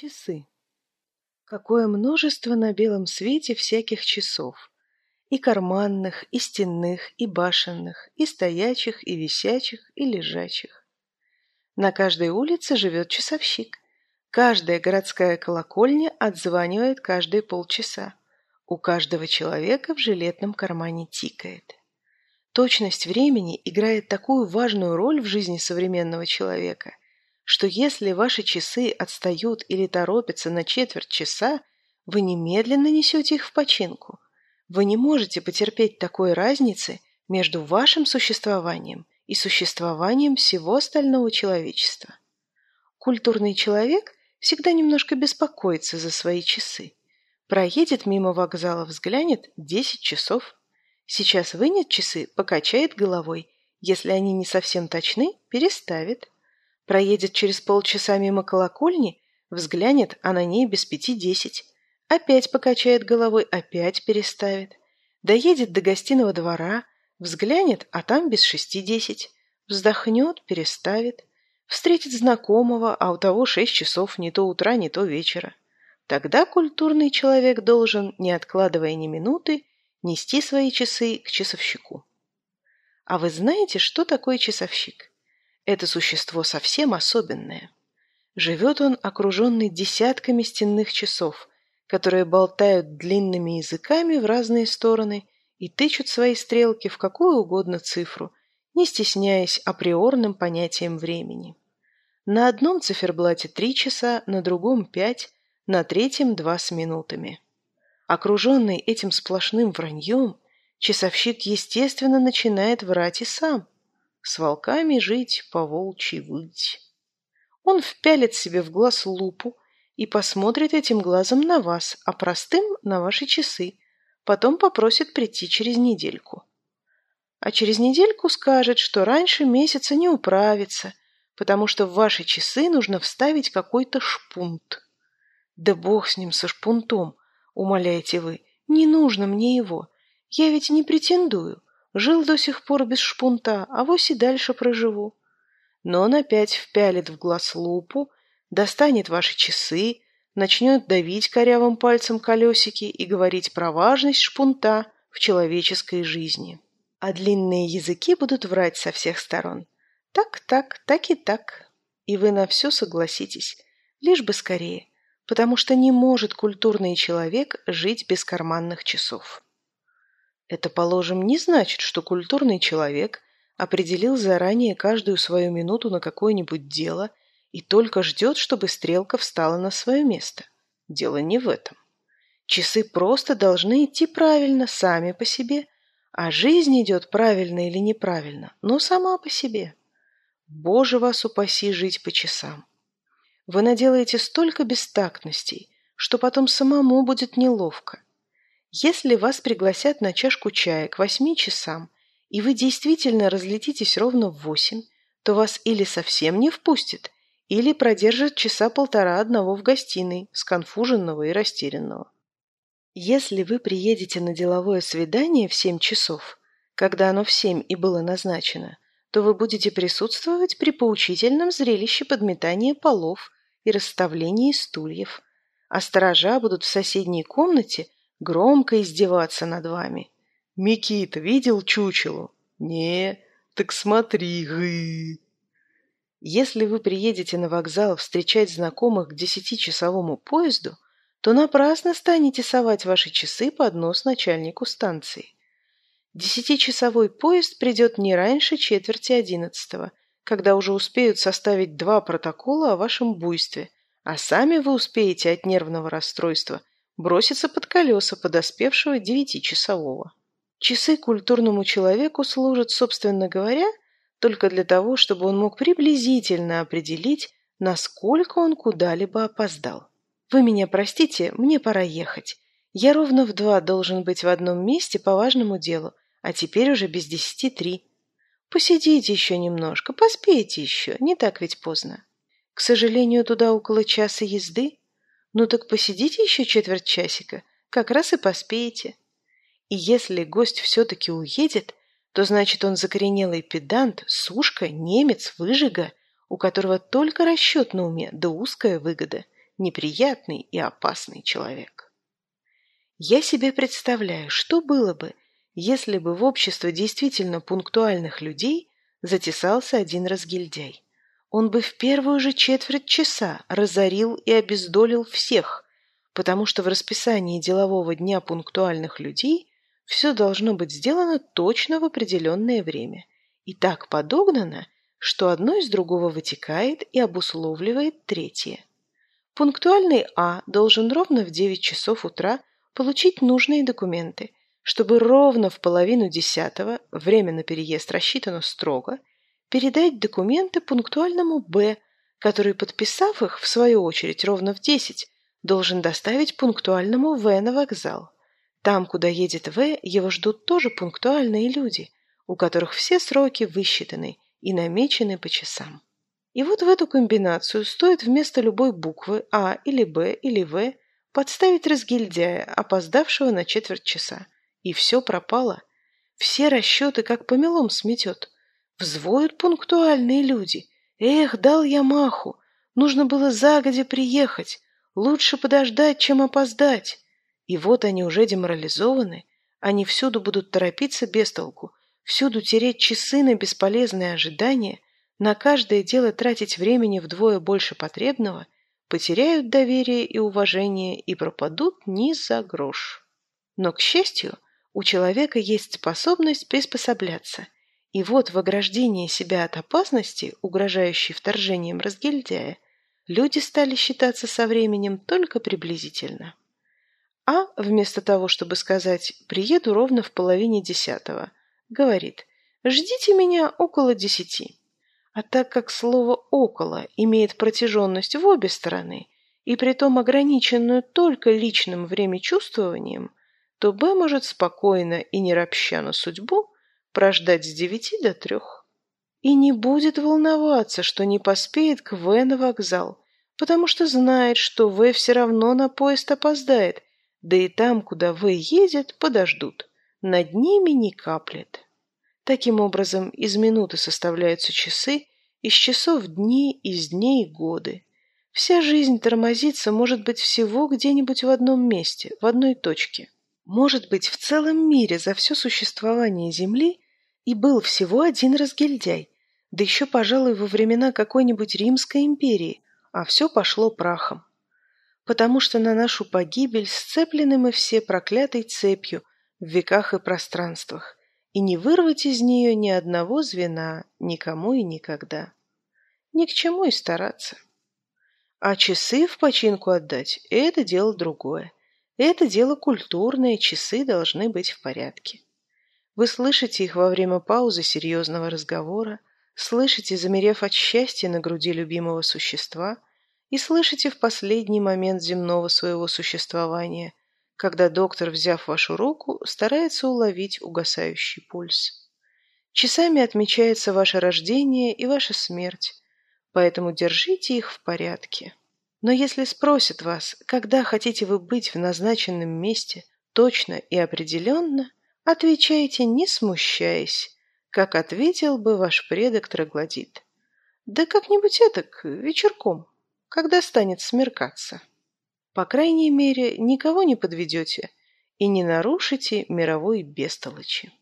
Часы. Какое множество на белом свете всяких часов. И карманных, и стенных, и башенных, и стоячих, и висячих, и лежачих. На каждой улице живет часовщик. Каждая городская колокольня отзванивает каждые полчаса. У каждого человека в жилетном кармане тикает. Точность времени играет такую важную роль в жизни современного человека, что если ваши часы отстают или торопятся на четверть часа, вы немедленно несете их в починку. Вы не можете потерпеть такой разницы между вашим существованием и существованием всего остального человечества. Культурный человек всегда немножко беспокоится за свои часы. Проедет мимо вокзала, взглянет – 10 часов. Сейчас вынет часы, покачает головой. Если они не совсем точны, переставит. Проедет через полчаса мимо колокольни, взглянет, а на ней без пяти десять. Опять покачает головой, опять переставит. Доедет до гостиного двора, взглянет, а там без шести десять. Вздохнет, переставит. Встретит знакомого, а у того шесть часов, не то утра, не то вечера. Тогда культурный человек должен, не откладывая ни минуты, нести свои часы к часовщику. А вы знаете, что такое часовщик? Это существо совсем особенное. Живет он окруженный десятками стенных часов, которые болтают длинными языками в разные стороны и тычут свои стрелки в какую угодно цифру, не стесняясь априорным понятием времени. На одном циферблате три часа, на другом пять, на третьем два с минутами. Окруженный этим сплошным враньем, часовщик, естественно, начинает врать и сам – с волками жить, по волчьи выть. Он впялит себе в глаз лупу и посмотрит этим глазом на вас, а простым – на ваши часы. Потом попросит прийти через недельку. А через недельку скажет, что раньше месяца не управится, потому что в ваши часы нужно вставить какой-то шпунт. Да бог с ним, со шпунтом, умоляете вы, не нужно мне его. Я ведь не претендую. Жил до сих пор без шпунта, а вось и дальше проживу. Но он опять впялит в глаз лупу, достанет ваши часы, начнет давить корявым пальцем колесики и говорить про важность шпунта в человеческой жизни. А длинные языки будут врать со всех сторон. Так, так, так и так. И вы на все согласитесь, лишь бы скорее, потому что не может культурный человек жить без карманных часов. Это, положим, не значит, что культурный человек определил заранее каждую свою минуту на какое-нибудь дело и только ждет, чтобы стрелка встала на свое место. Дело не в этом. Часы просто должны идти правильно, сами по себе, а жизнь идет правильно или неправильно, но сама по себе. Боже вас упаси жить по часам. Вы наделаете столько бестактностей, что потом самому будет неловко. Если вас пригласят на чашку чая к восьми часам, и вы действительно разлетитесь ровно в восемь, то вас или совсем не впустят, или продержат часа полтора одного в гостиной, сконфуженного и растерянного. Если вы приедете на деловое свидание в семь часов, когда оно в семь и было назначено, то вы будете присутствовать при поучительном зрелище подметания полов и расставления стульев, а сторожа будут в соседней комнате – громко издеваться над вами. Микита видел чучелу? Не, так смотри, гы. Если вы приедете на вокзал встречать знакомых к десятичасовому поезду, то напрасно станете совать ваши часы под нос начальнику станции. Десятичасовой поезд придет не раньше четверти одиннадцатого, когда уже успеют составить два протокола о вашем буйстве, а сами вы успеете от нервного расстройства броситься под колеса подоспевшего девятичасового. Часы культурному человеку служат, собственно говоря, только для того, чтобы он мог приблизительно определить, насколько он куда-либо опоздал. Вы меня простите, мне пора ехать. Я ровно в два должен быть в одном месте по важному делу, а теперь уже без десяти три. Посидите еще немножко, поспейте еще, не так ведь поздно. К сожалению, туда около часа езды, ну так посидите еще четверть часика, как раз и поспеете. И если гость все-таки уедет, то значит он закоренелый педант, сушка, немец, выжига, у которого только расчет на уме да узкая выгода. неприятный и опасный человек. Я себе представляю, что было бы, если бы в общество действительно пунктуальных людей затесался один разгильдяй. Он бы в первую же четверть часа разорил и обездолил всех, потому что в расписании делового дня пунктуальных людей все должно быть сделано точно в определенное время и так подогнано, что одно из другого вытекает и обусловливает третье. Пунктуальный А должен ровно в 9 часов утра получить нужные документы, чтобы ровно в половину десятого, время на переезд рассчитано строго, передать документы пунктуальному Б, который, подписав их, в свою очередь, ровно в 10, должен доставить пунктуальному В на вокзал. Там, куда едет В, его ждут тоже пунктуальные люди, у которых все сроки высчитаны и намечены по часам. И вот в эту комбинацию стоит вместо любой буквы А или Б или В подставить разгильдяя, опоздавшего на четверть часа. И все пропало. Все расчеты как помелом сметет. Взвоют пунктуальные люди. Эх, дал я маху. Нужно было загодя приехать. Лучше подождать, чем опоздать. И вот они уже деморализованы. Они всюду будут торопиться без толку. Всюду тереть часы на бесполезное ожидание – на каждое дело тратить времени вдвое больше потребного, потеряют доверие и уважение и пропадут ни за грош. Но, к счастью, у человека есть способность приспосабляться, и вот в ограждении себя от опасности, угрожающей вторжением разгильдяя, люди стали считаться со временем только приблизительно. А, вместо того, чтобы сказать «приеду ровно в половине десятого», говорит «ждите меня около десяти». А так как слово «около» имеет протяженность в обе стороны, и притом ограниченную только личным времячувствованием, то Б может спокойно и не ропща на судьбу прождать с девяти до трех. И не будет волноваться, что не поспеет к В на вокзал, потому что знает, что В все равно на поезд опоздает, да и там, куда В едет, подождут. Над ними не каплет. Таким образом, из минуты составляются часы, из часов дни, из дней годы. Вся жизнь тормозится, может быть, всего где-нибудь в одном месте, в одной точке. Может быть, в целом мире за все существование Земли и был всего один разгильдяй, да еще, пожалуй, во времена какой-нибудь Римской империи, а все пошло прахом. Потому что на нашу погибель сцеплены мы все проклятой цепью в веках и пространствах, и не вырвать из нее ни одного звена никому и никогда. Ни к чему и стараться. А часы в починку отдать – это дело другое. Это дело культурное, часы должны быть в порядке. Вы слышите их во время паузы серьезного разговора, слышите, замерев от счастья на груди любимого существа, и слышите в последний момент земного своего существования, когда доктор, взяв вашу руку, старается уловить угасающий пульс. Часами отмечается ваше рождение и ваша смерть, поэтому держите их в порядке. Но если спросят вас, когда хотите вы быть в назначенном месте, точно и определенно, отвечайте, не смущаясь, как ответил бы ваш предок Троглодит. Да как-нибудь этак, вечерком, когда станет смеркаться. По крайней мере, никого не подведете и не нарушите мировой бестолочи.